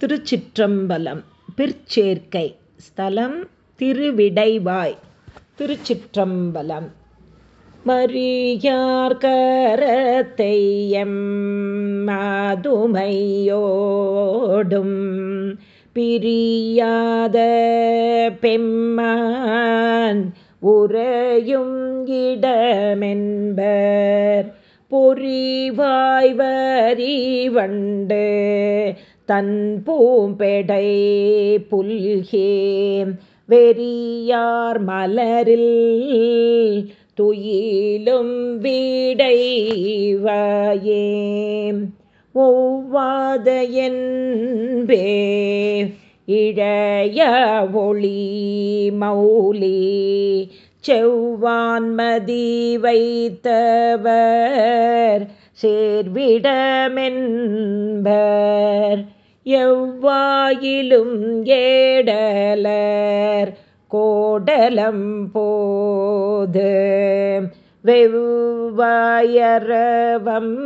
திருச்சிற்றம்பலம் பிற்சேர்க்கை ஸ்தலம் திருவிடைவாய் திருச்சிற்றம்பலம். மரியார் கரத்தையம் மாதுமையோடும் பிரியாத பெம்மான் உறையும் இடமென்பர் பொறிவாய்வரி வண்டு தன் பூம்பெடை புல்கே. வெறியார் மலரில் துயிலும் வீடைவாயே ஒவ்வாத என்பே இழைய ஒளி மௌலி. செவ்வான்மதி வைத்தவர் சேர்விடமென்பர். எவ்வாயிலும் ஏடலர் கோடலம் போது. வெவ்வாயரவம்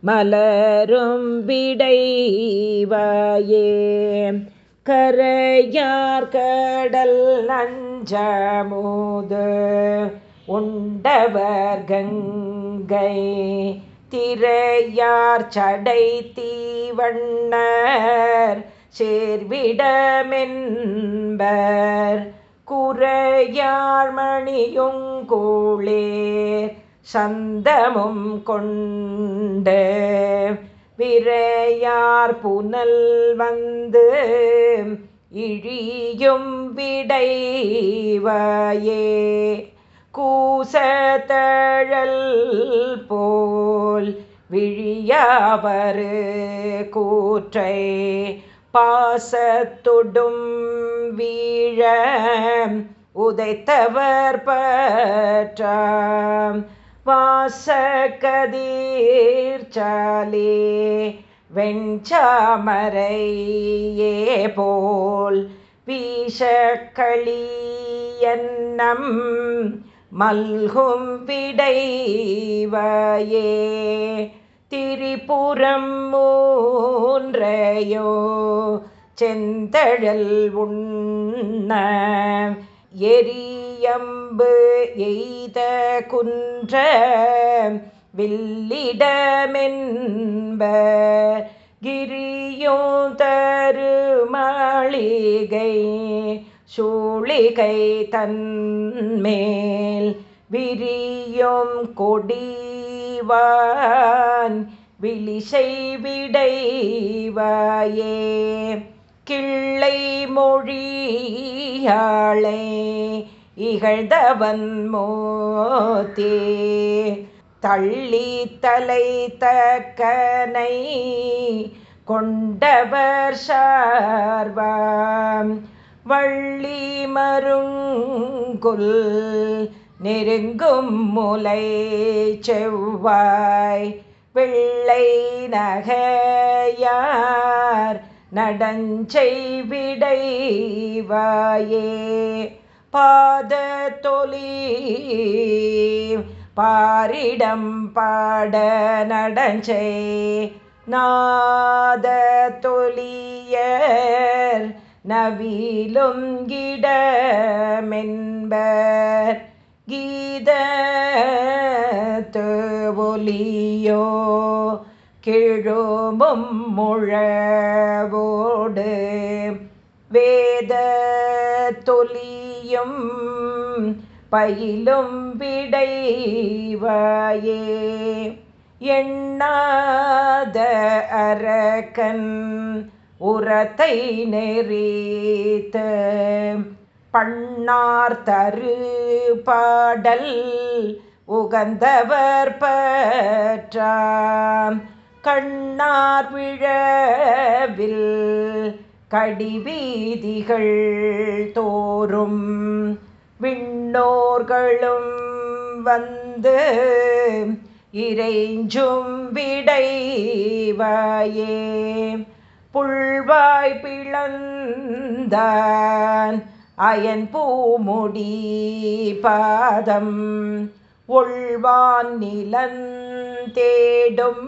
மலரும் விடைவாயே. கரையார் கடல் நஞ்சமோது. உண்டவர் கங்கை திரையார் சடை தீவண்ணர் சேர்விடமென்பர். குறையார் மணியுங்கூளேர் சந்தமும் கொண்டு. விரையார் புனல் வந்து இழியும் விடைவாயே. கூசத்தழல் போல் விழியவர் கூற்றை பாசத்தொடும் வீழ உதைத்தவர் பற்றாம். வாசகதீர்ச்சாலே வெஞ்சாமரையே போல் வீசக்களியன்னம் மல்கும் விடைவாயே. திரிபுரம் மூன்றையோ செந்தழல் உண்ண. எரியம்பு எய்த குன்ற வில்லிடமென்ப. கிரியோ தரு மாளிகை சூளிகை தன்மேல் விரியும் கொடிவான் விழிசை விடைவாயே. கிள்ளை மொழியாளை இகழ்ந்தவன் மோத்தே. தள்ளி தலை தக்கனை கொண்டவர் சார்வாம். வள்ளி மருங்குல் நெருங்கும் முலை செவ்வாய் வெள்ளை நகையார் நடஞ்சை விடைவாயே. பாத தொலி பாரிடம் பாட நடஞ்சை. நாத தொலியர் நவிலும் கிடமென்பர் கீத ஒலியோ கிழோமும் முழவோடு வேத தொலியும் பயிலும் விடைவாயே. எண்ணாத அரக்கன் உரத்தை நெறித்த பண்ணார் தரு பாடல் உகந்தவர் பற்றாம். கண்ணார் விழவில் கடிவீதிகள் தோறும் விண்ணோர்களும் வந்து இறைஞ்சும் விடைவாயே. புல்வாய் பிளந்தான். அயன் பூமுடி பாதம் ஒள்வான் நிலந்தேடும்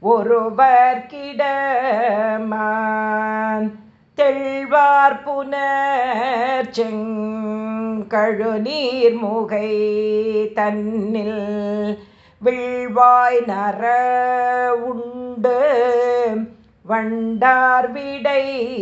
ஒருவர் கிடமான். தெள்வார் புனர் செங்கழு நீர்முகை தன்னில் விழ்வாய் நர உண்டு. வண்டார் விடைவாயே.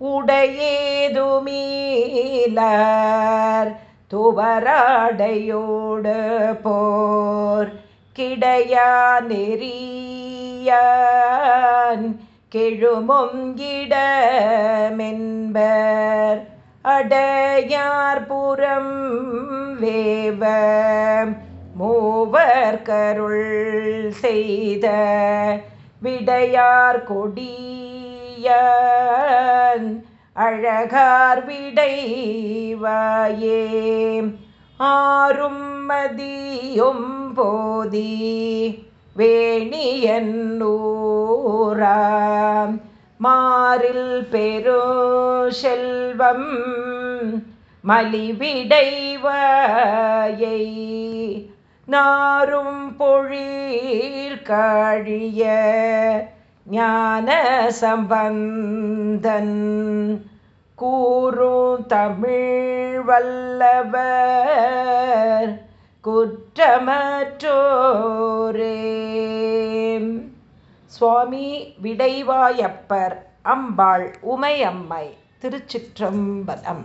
உடையேதுமீலர் துவராடையோடு போர். கிடையா நெறியான் கெழுமும் இடமென்பர் அடையார் புறம் வேவ மூவர் கருள் செய்த விடையார் கொடிய அழகார் விடைவாயே. ஆறும் மதியும் போதி வேணியன்னூராம் மாறில் பெரு செல்வம் மலிவிடைவாயை. நாரும் பொழில் காழிய ஞான சம்பந்தன். கூறும் தமிழ் வல்லவர் குற்றமற்றோரே. சுவாமி விடைவாயப்பர் அம்பாள் உமையம்மை திருச்சிற்றம்பலம்.